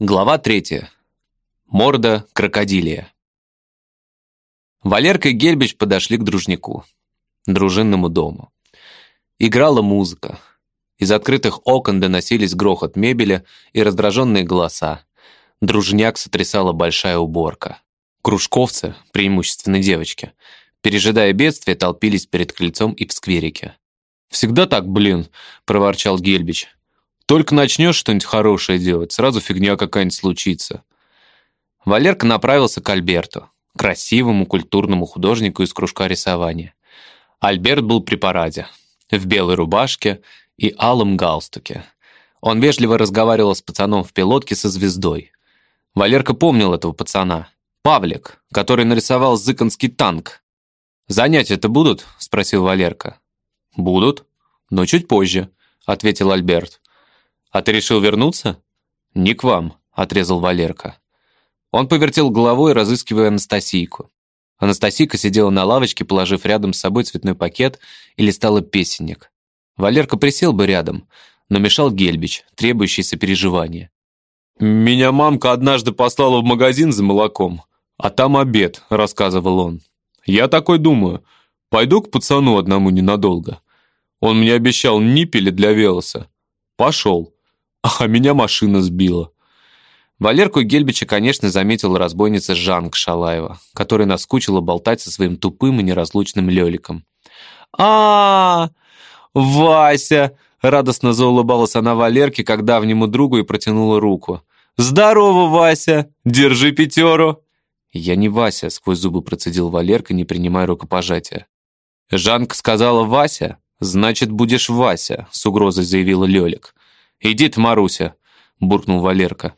Глава третья. Морда крокодилия. Валерка и Гельбич подошли к дружнику, дружинному дому. Играла музыка. Из открытых окон доносились грохот мебели и раздраженные голоса. Дружняк сотрясала большая уборка. Кружковцы, преимущественно девочки, пережидая бедствие, толпились перед крыльцом и в скверике. «Всегда так, блин», — проворчал Гельбич. Только начнешь что-нибудь хорошее делать, сразу фигня какая-нибудь случится. Валерка направился к Альберту, красивому культурному художнику из кружка рисования. Альберт был при параде, в белой рубашке и алом галстуке. Он вежливо разговаривал с пацаном в пилотке со звездой. Валерка помнил этого пацана. Павлик, который нарисовал зыканский танк. «Занятия-то будут?» — спросил Валерка. «Будут, но чуть позже», — ответил Альберт. «А ты решил вернуться?» «Не к вам», — отрезал Валерка. Он повертел головой, разыскивая Анастасийку. Анастасийка сидела на лавочке, положив рядом с собой цветной пакет и листала песенник. Валерка присел бы рядом, но мешал Гельбич, требующий сопереживания. «Меня мамка однажды послала в магазин за молоком, а там обед», — рассказывал он. «Я такой думаю, пойду к пацану одному ненадолго. Он мне обещал ниппели для велоса. Пошел а меня машина сбила. Валерку Гельбича, конечно, заметила разбойница Жанка Шалаева, которая наскучила болтать со своим тупым и неразлучным Лёликом. а, -а, Вася!» — радостно заулыбалась она Валерке, как давнему другу, и протянула руку. «Здорово, Вася! Держи пятеру!» «Я не Вася», — сквозь зубы процедил Валерка, не принимая рукопожатия. «Жанка сказала Вася, значит, будешь Вася», — с угрозой заявила Лёлик. «Иди ты, Маруся!» — буркнул Валерка.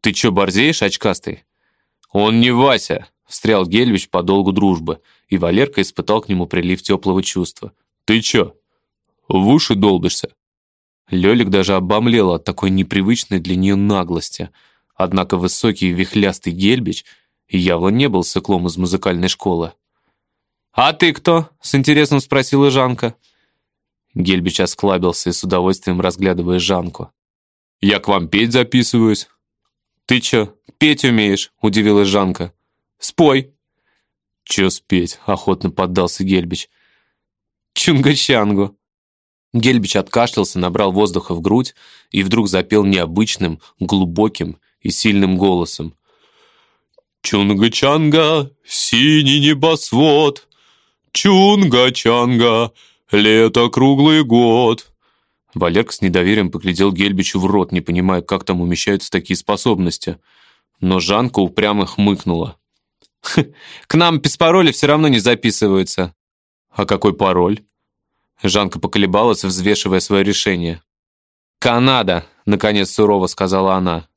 «Ты чё, борзеешь, очкастый?» «Он не Вася!» — встрял Гельвич по долгу дружбы, и Валерка испытал к нему прилив теплого чувства. «Ты чё, в уши долбишься?» Лёлик даже обомлел от такой непривычной для неё наглости. Однако высокий и вихлястый Гельбич явно не был сыклом из музыкальной школы. «А ты кто?» — с интересом спросила Жанка. Гельбич осклабился и с удовольствием разглядывая Жанку. «Я к вам петь записываюсь». «Ты чё, петь умеешь?» — удивилась Жанка. «Спой». «Чё спеть?» — охотно поддался Гельбич. «Чунга-чангу». Гельбич откашлялся, набрал воздуха в грудь и вдруг запел необычным, глубоким и сильным голосом. «Чунга-чанга, синий небосвод, Чунга-чанга, Лето круглый год!» Валерка с недоверием поглядел Гельбичу в рот, не понимая, как там умещаются такие способности. Но Жанка упрямо хмыкнула. «К нам без пароля все равно не записываются». «А какой пароль?» Жанка поколебалась, взвешивая свое решение. «Канада!» — наконец сурово сказала она.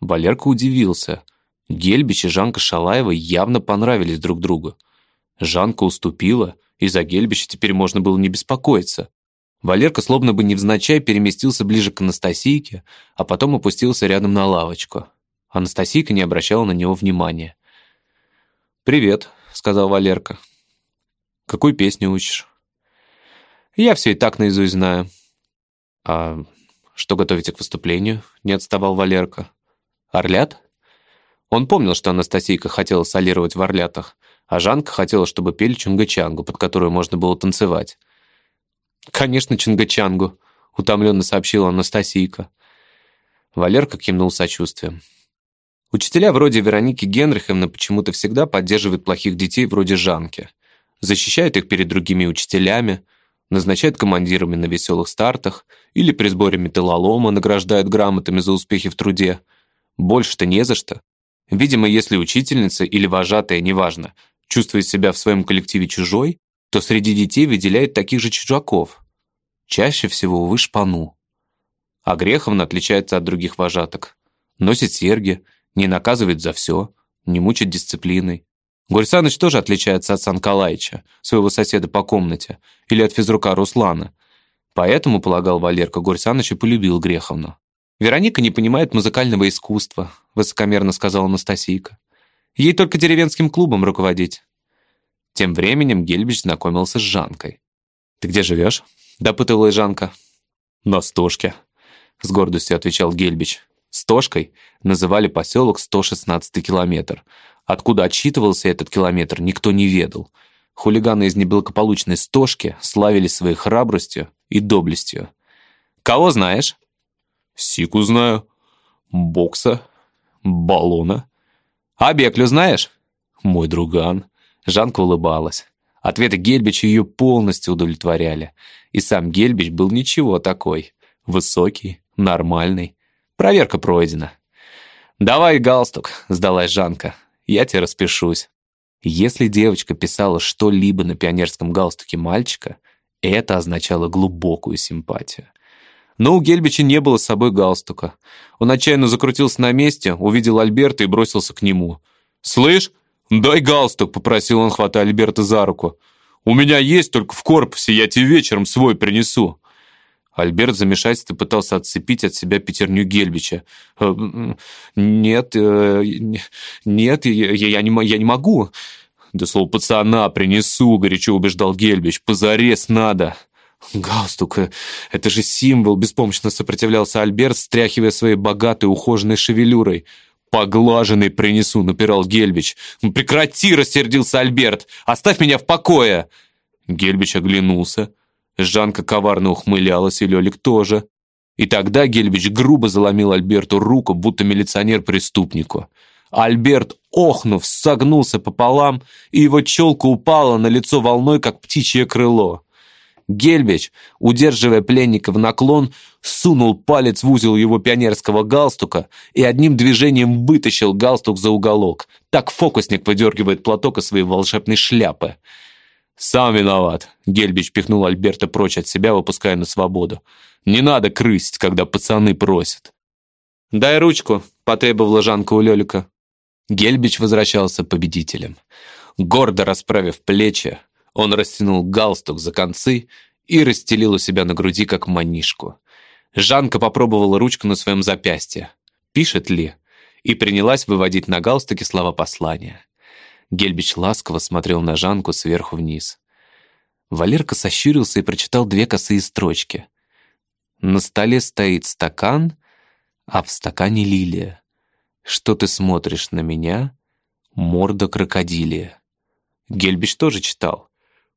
Валерка удивился. Гельбич и Жанка Шалаева явно понравились друг другу. Жанка уступила, и за Гельбича теперь можно было не беспокоиться. Валерка словно бы невзначай переместился ближе к Анастасийке, а потом опустился рядом на лавочку. Анастасийка не обращала на него внимания. «Привет», — сказал Валерка. «Какую песню учишь?» «Я все и так наизусть знаю». «А что готовите к выступлению?» — не отставал Валерка. «Орлят?» Он помнил, что Анастасийка хотела солировать в «Орлятах», а Жанка хотела, чтобы пели чунгачангу, под которую можно было танцевать. «Конечно, чунгачангу», — утомленно сообщила Анастасийка. Валерка кивнул сочувствием. Учителя вроде Вероники Генриховны почему-то всегда поддерживают плохих детей вроде Жанки. Защищают их перед другими учителями, назначают командирами на веселых стартах или при сборе металлолома награждают грамотами за успехи в труде. Больше-то не за что. Видимо, если учительница или вожатая, неважно, чувствует себя в своем коллективе чужой, то среди детей выделяет таких же чужаков. Чаще всего, увы, шпану. А Греховна отличается от других вожаток. Носит серьги, не наказывает за все, не мучит дисциплиной. Гурсаныч тоже отличается от Санкалайча, своего соседа по комнате, или от физрука Руслана. Поэтому, полагал Валерка, Гурсаныч и полюбил Греховну. «Вероника не понимает музыкального искусства», высокомерно сказала Анастасийка. Ей только деревенским клубом руководить. Тем временем Гельбич знакомился с Жанкой. «Ты где живешь?» — допытывалась Жанка. «На стошке», — с гордостью отвечал Гельбич. Стошкой называли поселок 116 километр. Откуда отсчитывался этот километр, никто не ведал. Хулиганы из неблагополучной Стошки славили своей храбростью и доблестью. «Кого знаешь?» «Сику знаю. Бокса. Баллона. А Беклю знаешь?» «Мой друган». Жанка улыбалась. Ответы Гельбича ее полностью удовлетворяли. И сам Гельбич был ничего такой. Высокий, нормальный. Проверка пройдена. «Давай галстук», — сдалась Жанка. «Я тебе распишусь». Если девочка писала что-либо на пионерском галстуке мальчика, это означало глубокую симпатию. Но у Гельбича не было с собой галстука. Он отчаянно закрутился на месте, увидел Альберта и бросился к нему. «Слышь, дай галстук», — попросил он, хватая Альберта за руку. «У меня есть только в корпусе, я тебе вечером свой принесу». Альберт в замешательстве пытался отцепить от себя пятерню Гельбича. «Э, «Нет, э, нет, я, не, я не могу». «Да слово пацана принесу», — горячо убеждал Гельбич. «Позарез надо». «Галстук, э, это же символ!» — беспомощно сопротивлялся Альберт, стряхивая своей богатой ухоженной шевелюрой. «Поглаженный принесу», — напирал Гельбич. «Прекрати!» — рассердился Альберт. «Оставь меня в покое!» Гельбич оглянулся. Жанка коварно ухмылялась, и Лёлик тоже. И тогда Гельбич грубо заломил Альберту руку, будто милиционер преступнику. Альберт, охнув, согнулся пополам, и его челка упала на лицо волной, как птичье крыло. Гельбич, удерживая пленника в наклон, сунул палец в узел его пионерского галстука и одним движением вытащил галстук за уголок. Так фокусник выдергивает платок из своей волшебной шляпы. «Сам виноват», — Гельбич пихнул Альберта прочь от себя, выпуская на свободу. «Не надо крысить, когда пацаны просят». «Дай ручку», — потребовала Жанка у Лёлика. Гельбич возвращался победителем. Гордо расправив плечи, он растянул галстук за концы и расстелил у себя на груди, как манишку. Жанка попробовала ручку на своем запястье. Пишет ли? И принялась выводить на галстуке слова послания. Гельбич ласково смотрел на Жанку сверху вниз. Валерка сощурился и прочитал две косые строчки. «На столе стоит стакан, а в стакане лилия. Что ты смотришь на меня? Морда крокодилия». Гельбич тоже читал,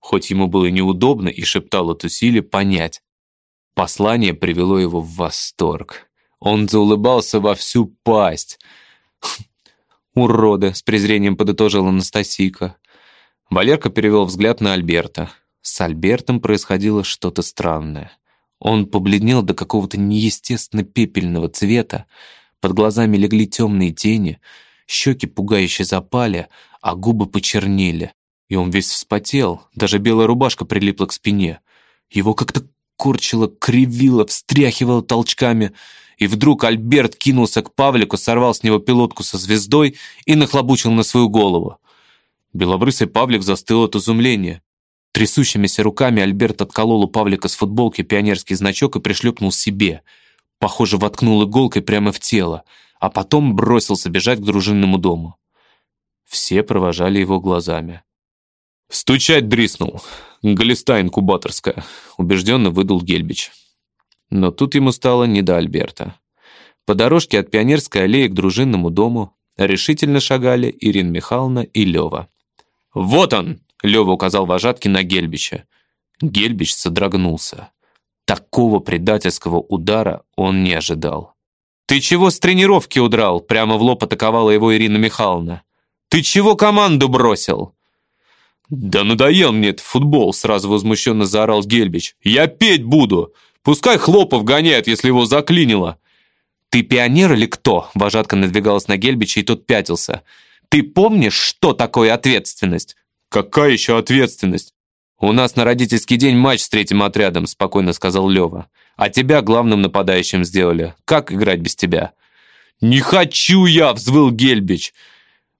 хоть ему было неудобно и шептал от усилий понять. Послание привело его в восторг. Он заулыбался во всю пасть. «Уроды!» — с презрением подытожила Анастасийка. Валерка перевел взгляд на Альберта. С Альбертом происходило что-то странное. Он побледнел до какого-то неестественно пепельного цвета, под глазами легли темные тени, щеки пугающе запали, а губы почернели. И он весь вспотел, даже белая рубашка прилипла к спине. Его как-то корчило, кривило, встряхивало толчками — и вдруг Альберт кинулся к Павлику, сорвал с него пилотку со звездой и нахлобучил на свою голову. Белобрысый Павлик застыл от изумления. Трясущимися руками Альберт отколол у Павлика с футболки пионерский значок и пришлепнул себе. Похоже, воткнул иголкой прямо в тело, а потом бросился бежать к дружинному дому. Все провожали его глазами. «Стучать дриснул! Глиста инкубаторская!» — убежденно выдал Гельбич. Но тут ему стало не до Альберта. По дорожке от Пионерской аллеи к дружинному дому решительно шагали Ирина Михайловна и Лева. «Вот он!» — Лева указал вожатке на Гельбича. Гельбич содрогнулся. Такого предательского удара он не ожидал. «Ты чего с тренировки удрал?» — прямо в лоб атаковала его Ирина Михайловна. «Ты чего команду бросил?» «Да надоел мне этот футбол!» — сразу возмущенно заорал Гельбич. «Я петь буду! Пускай Хлопов гоняет, если его заклинило». «Ты пионер или кто?» Вожатка надвигалась на Гельбича, и тот пятился. «Ты помнишь, что такое ответственность?» «Какая еще ответственность?» «У нас на родительский день матч с третьим отрядом», спокойно сказал Лева. «А тебя главным нападающим сделали. Как играть без тебя?» «Не хочу я!» — взвыл Гельбич.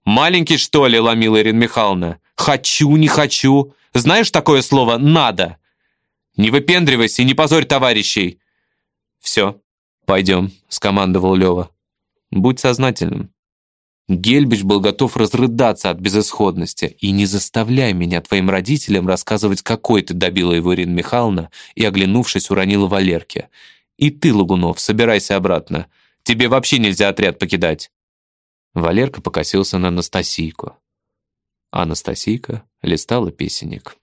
«Маленький, что ли?» — ломила Ирина Михайловна. «Хочу, не хочу. Знаешь такое слово «надо»?» Не выпендривайся не позорь товарищей!» «Все, пойдем», — скомандовал Лева. «Будь сознательным». Гельбич был готов разрыдаться от безысходности. «И не заставляй меня твоим родителям рассказывать, какой ты добила его Ирина Михайловна», и, оглянувшись, уронила Валерке. «И ты, Лагунов, собирайся обратно. Тебе вообще нельзя отряд покидать!» Валерка покосился на Анастасийку. Анастасийка листала песенник.